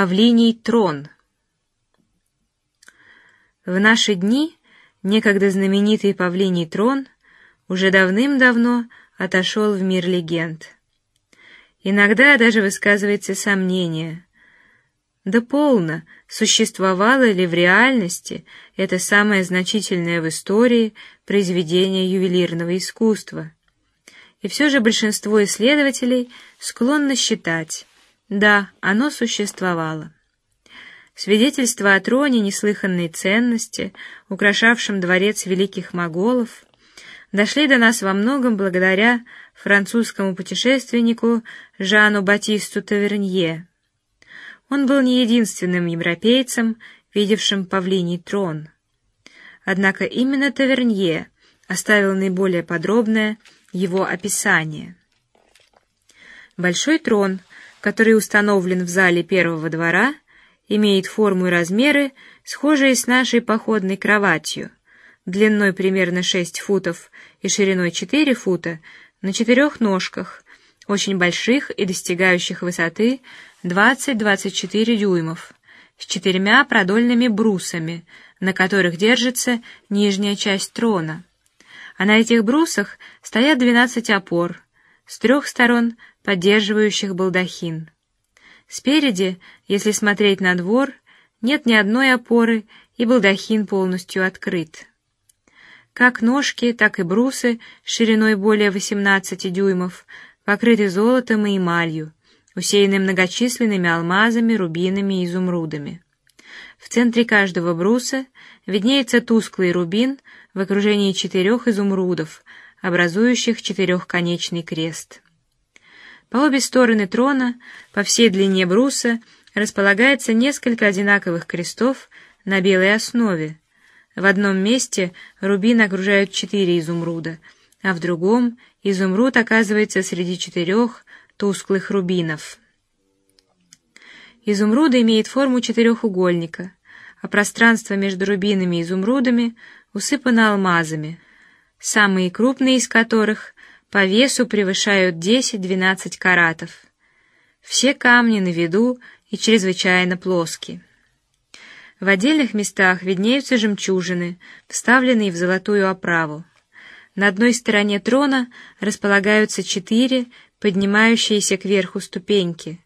Павлиний трон. В наши дни некогда знаменитый Павлиний трон уже давным-давно отошел в мир легенд. Иногда даже высказывается сомнение. Да полно, существовало ли в реальности это самое значительное в истории произведение ювелирного искусства. И все же большинство исследователей склонны считать, да, оно существовало. Свидетельства о троне неслыханной ценности, украшавшем дворец великих моголов, дошли до нас во многом благодаря французскому путешественнику Жану Батисту Тавернье. Он был не единственным европейцем, видевшим павлиний трон. Однако именно Тавернье оставил наиболее подробное его описание. Большой трон который установлен в зале первого двора, имеет форму и размеры, схожие с нашей походной кроватью, длиной примерно 6 футов и шириной 4 фута, на четырех ножках, очень больших и достигающих высоты 20-24 дюймов, с четырьмя продольными брусами, на которых держится нижняя часть трона. А на этих брусах стоят 12 опор, с трех сторон поддерживающих балдахин. Спереди, если смотреть на двор, нет ни одной опоры, и балдахин полностью открыт. Как ножки, так и брусы шириной более 18 дюймов покрыты золотом и эмалью, усеяны многочисленными алмазами, рубинами и изумрудами. В центре каждого бруса виднеется тусклый рубин в окружении четырех изумрудов, образующих четырехконечный крест. По обе стороны трона, по всей длине бруса, располагается несколько одинаковых крестов на белой основе. В одном месте рубин окружают четыре изумруда, а в другом изумруд оказывается среди четырех тусклых рубинов. Изумруд имеет форму четырехугольника, а пространство между рубинами и изумрудами усыпано алмазами, самые крупные из которых по весу превышают 10-12 каратов. Все камни на виду и чрезвычайно плоские. В отдельных местах виднеются жемчужины, вставленные в золотую оправу. На одной стороне трона располагаются четыре поднимающиеся кверху ступеньки.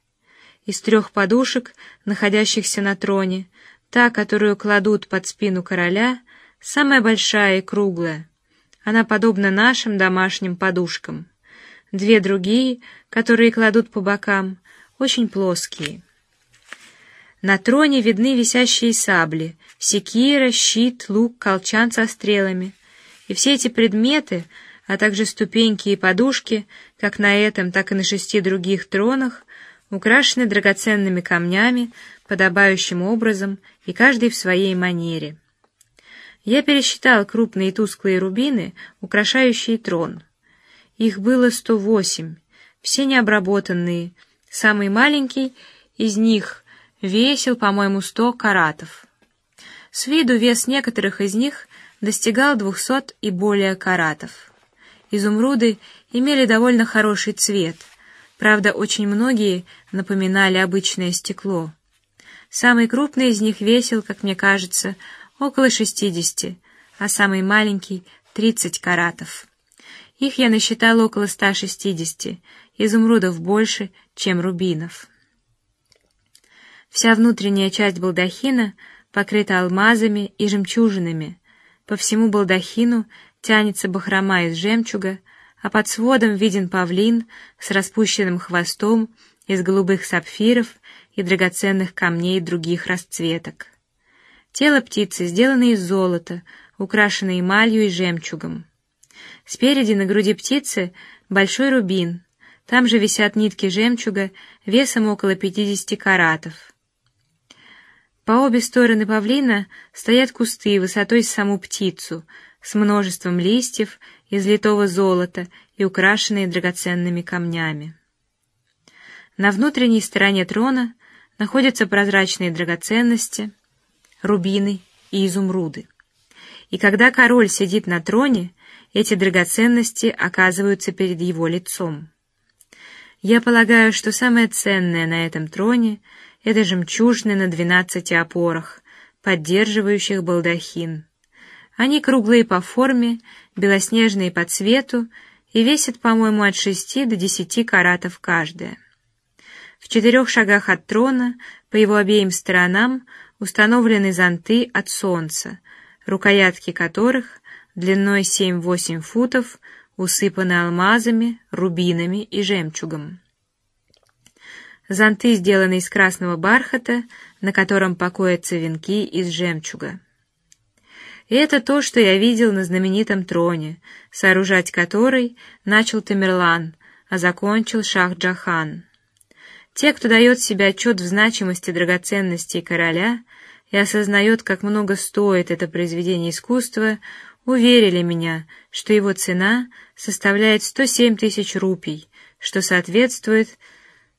Из трех подушек, находящихся на троне, та, которую кладут под спину короля, самая большая и круглая. Она подобна нашим домашним подушкам. Две другие, которые кладут по бокам, очень плоские. На троне видны висящие сабли, секира, щит, лук, колчан со стрелами. И все эти предметы, а также ступеньки и подушки, как на этом, так и на шести других тронах, украшены драгоценными камнями, подобающим образом и каждый в своей манере. Я пересчитал крупные тусклые рубины, украшающие трон. Их было сто восемь, все необработанные. Самый маленький из них весил, по-моему, сто каратов. С виду вес некоторых из них достигал двухсот и более каратов. Изумруды имели довольно хороший цвет, правда, очень многие напоминали обычное стекло. Самый крупный из них весил, как мне кажется, около шестидесяти, а самый маленький тридцать каратов. Их я насчитал около ста шестидесяти, изумрудов больше, чем рубинов. Вся внутренняя часть балдахина покрыта алмазами и жемчужинами. По всему балдахину тянется бахрома из жемчуга, а под сводом виден павлин с распущенным хвостом из голубых сапфиров и драгоценных камней других расцветок. Тело птицы сделано из золота, украшено эмалью и жемчугом. Спереди на груди птицы большой рубин. Там же висят нитки жемчуга весом около 50 каратов. По обе стороны павлина стоят кусты высотой с саму птицу, с множеством листьев из литого золота и украшенные драгоценными камнями. На внутренней стороне трона находятся прозрачные драгоценности рубины и изумруды. И когда король сидит на троне, эти драгоценности оказываются перед его лицом. Я полагаю, что самое ценное на этом троне — это жемчужины на двенадцати опорах, поддерживающих балдахин. Они круглые по форме, белоснежные по цвету и весят, по-моему, от шести до десяти каратов каждая. В четырех шагах от трона, по его обеим сторонам, установлены зонты от солнца, рукоятки которых длиной семь-восемь футов усыпаны алмазами, рубинами и жемчугом. Зонты сделаны из красного бархата, на котором покоятся венки из жемчуга. И это то, что я видел на знаменитом троне, сооружать который начал Тамерлан, а закончил Шах Джахан. Те, кто дает себе отчет в значимости драгоценностей короля и осознает, как много стоит это произведение искусства, уверили меня, что его цена составляет 107 тысяч рупий, что соответствует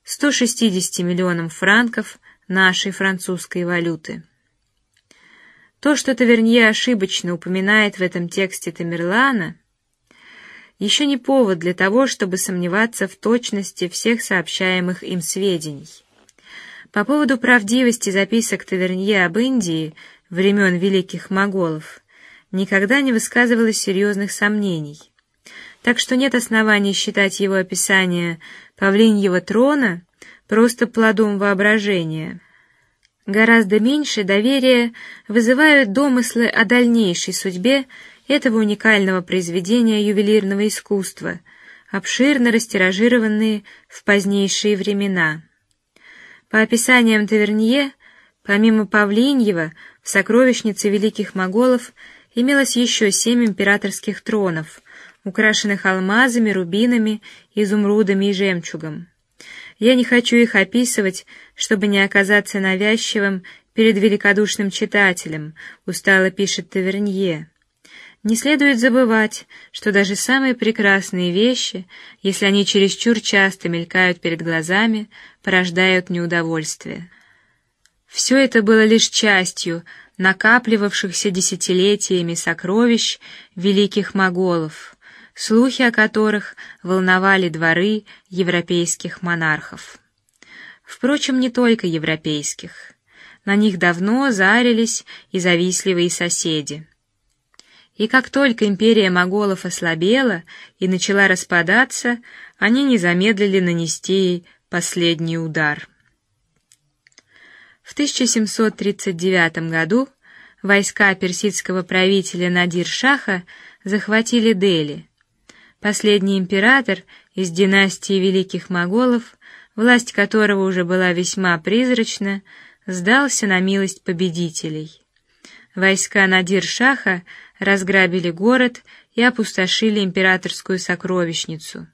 160 миллионам франков нашей французской валюты. То, что Тавернье ошибочно упоминает в этом тексте Тамерлана, еще не повод для того, чтобы сомневаться в точности всех сообщаемых им сведений. По поводу правдивости записок Тавернье об Индии времен великих моголов никогда не высказывалось серьезных сомнений, так что нет оснований считать его описание павлиньего трона просто плодом воображения. Гораздо меньше доверия вызывают домыслы о дальнейшей судьбе этого уникального произведения ювелирного искусства, обширно растиражированные в позднейшие времена. По описаниям Тавернье, помимо Павлиньева, в сокровищнице великих моголов имелось еще семь императорских тронов, украшенных алмазами, рубинами, изумрудами и жемчугом. Я не хочу их описывать, чтобы не оказаться навязчивым перед великодушным читателем. Устало пишет Тавернье. Не следует забывать, что даже самые прекрасные вещи, если они чересчур часто мелькают перед глазами, порождают неудовольствие. Все это было лишь частью накапливавшихся десятилетиями сокровищ великих моголов слухи о которых волновали дворы европейских монархов. Впрочем, не только европейских. На них давно зарились и завистливые соседи. И как только империя моголов ослабела и начала распадаться, они не замедлили нанести ей последний удар. В 1739 году войска персидского правителя Надир-шаха захватили Дели Последний император из династии великих моголов, власть которого уже была весьма призрачна, сдался на милость победителей. Войска Надир-шаха разграбили город и опустошили императорскую сокровищницу.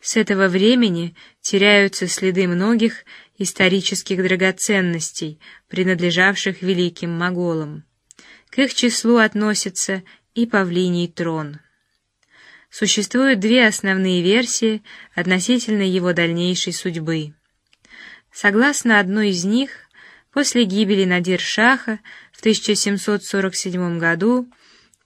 С этого времени теряются следы многих исторических драгоценностей, принадлежавших великим моголам. К их числу относится и павлиний трон. Существуют две основные версии относительно его дальнейшей судьбы. Согласно одной из них, после гибели Надир-шаха в 1747 году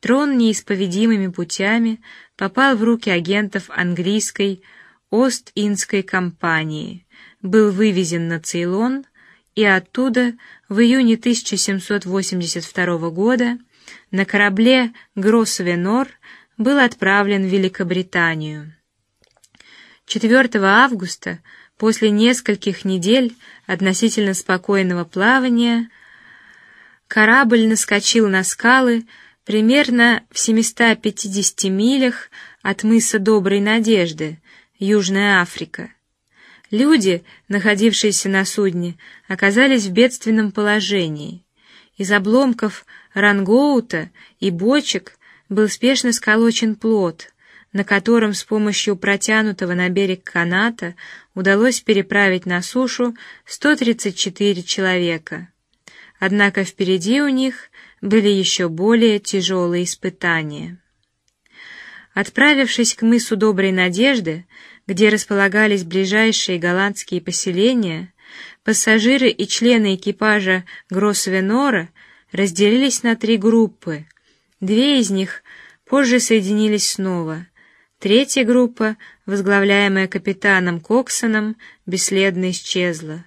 трон неисповедимыми путями попал в руки агентов английской Ост-Индской компании, был вывезен на Цейлон и оттуда в июне 1782 года на корабле Гросвенор был отправлен в Великобританию. 4 августа, после нескольких недель относительно спокойного плавания, корабль наскочил на скалы примерно в 750 милях от мыса Доброй Надежды, Южная Африка. Люди, находившиеся на судне, оказались в бедственном положении. Из обломков рангоута и бочек был спешно сколочен плот, на котором с помощью протянутого на берег каната удалось переправить на сушу 134 человека. Однако впереди у них были еще более тяжелые испытания. Отправившись к мысу Доброй Надежды, где располагались ближайшие голландские поселения, пассажиры и члены экипажа Гроссвенора разделились на три группы Две из них позже соединились снова. Третья группа, возглавляемая капитаном Коксоном, бесследно исчезла.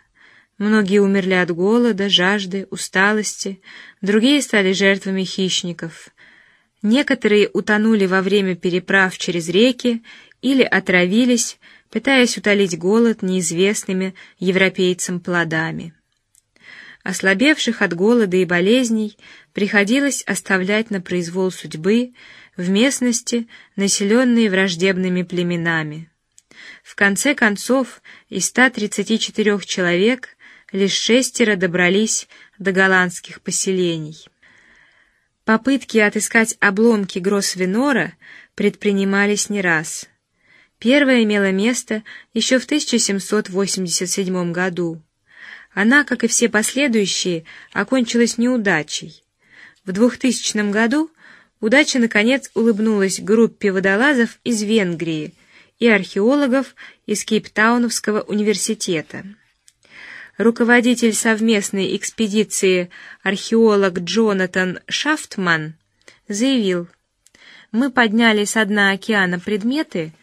Многие умерли от голода, жажды, усталости, другие стали жертвами хищников. Некоторые утонули во время переправ через реки или отравились, пытаясь утолить голод неизвестными европейцам плодами. Ослабевших от голода и болезней приходилось оставлять на произвол судьбы в местности, населенные враждебными племенами. В конце концов, из 134 человек лишь шестеро добрались до голландских поселений. Попытки отыскать обломки Гроссвенора предпринимались не раз. Первая имела место еще в 1787 году. Она, как и все последующие, окончилась неудачей. В 2000 году удача наконец улыбнулась группе водолазов из Венгрии и археологов из Кейптаунского университета. Руководитель совместной экспедиции археолог Джонатан Шафтман заявил: "Мы подняли с дна океана предметы,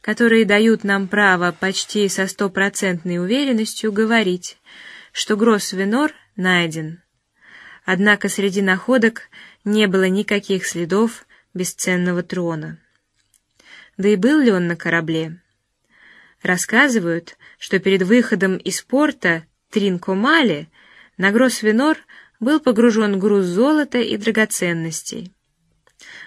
которые дают нам право почти со стопроцентной уверенностью говорить, что Гроссвенор найден. Однако среди находок не было никаких следов бесценного трона. Да и был ли он на корабле? Рассказывают, что перед выходом из порта Тринкомале на Гроссвенор был погружен груз золота и драгоценностей.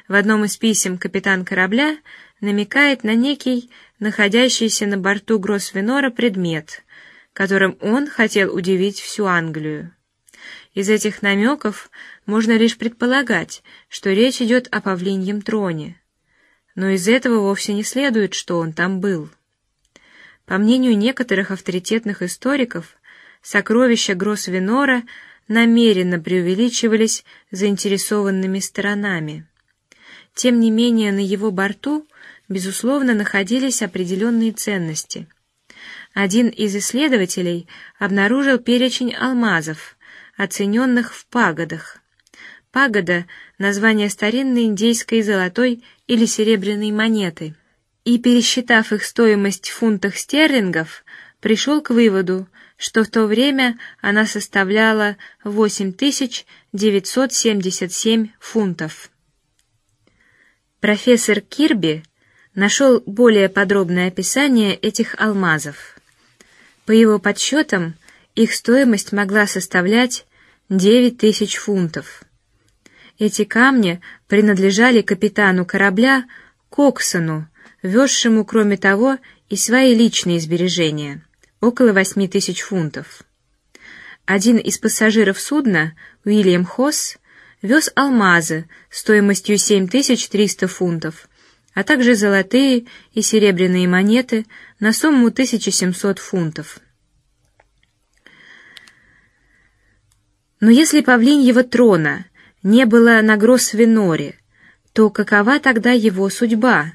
В одном из писем капитан корабля намекает на некий находящийся на борту Гроссвенора предмет, которым он хотел удивить всю Англию. Из этих намеков можно лишь предполагать, что речь идет о павлиньем троне, но из этого вовсе не следует, что он там был. По мнению некоторых авторитетных историков, сокровища Гроссвенора намеренно преувеличивались заинтересованными сторонами. Тем не менее, на его борту безусловно находились определенные ценности один из исследователей обнаружил перечень алмазов, оцененных в пагодах. Пагода — название старинной индейской золотой или серебряной монеты. И пересчитав их стоимость в фунтах стерлингов, пришел к выводу, что в то время она составляла восемь тысяч девятьсот семьдесят семь фунтов. Профессор Кирби нашел более подробное описание этих алмазов. По его подсчетам, их стоимость могла составлять девять тысяч фунтов. Эти камни принадлежали капитану корабля Коксону, везшему, кроме того, и свои личные сбережения, около восьми тысяч фунтов. Один из пассажиров судна, Уильям Хосс, вез алмазы стоимостью семь тысяч триста фунтов, а также золотые и серебряные монеты на сумму 1700 фунтов. Но если павлиньего трона не было на Гроссвеноре, то какова тогда его судьба?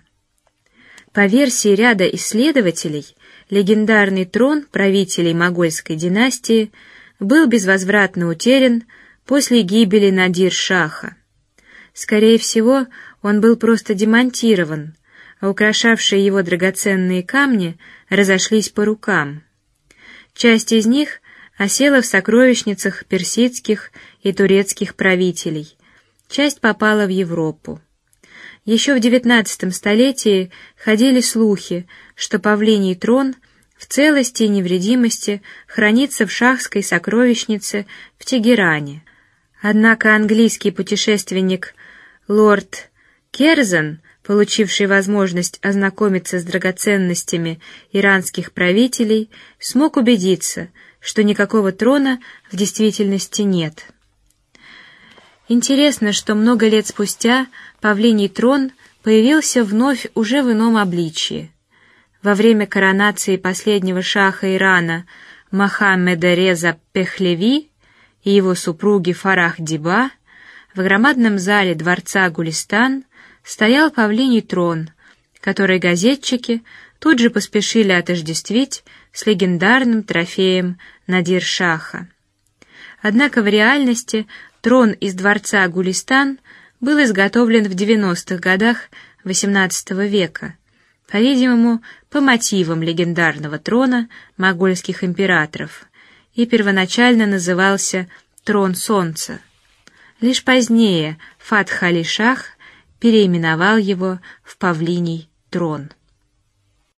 По версии ряда исследователей, легендарный трон правителей могольской династии был безвозвратно утерян после гибели Надир-шаха. Скорее всего, он был просто демонтирован, а украшавшие его драгоценные камни разошлись по рукам. Часть из них осела в сокровищницах персидских и турецких правителей, часть попала в Европу. Еще в XIX столетии ходили слухи, что павлиний трон в целости и невредимости хранится в шахской сокровищнице в Тегеране. Однако английский путешественник лорд Керзен получивший возможность ознакомиться с драгоценностями иранских правителей, смог убедиться, что никакого трона в действительности нет. Интересно, что много лет спустя павлиний трон появился вновь уже в ином обличии. Во время коронации последнего шаха Ирана Мохаммеда Реза Пехлеви и его супруги Фарах Диба в громадном зале дворца Гулистан стоял павлиний трон, который газетчики тут же поспешили отождествить с легендарным трофеем Надир-шаха. Однако в реальности трон из дворца Гулистан был изготовлен в 90-х годах XVIII века по-видимому, по мотивам легендарного трона могольских императоров, и первоначально назывался Трон Солнца. Лишь позднее Фатх Али Шах переименовал его в Павлиний трон.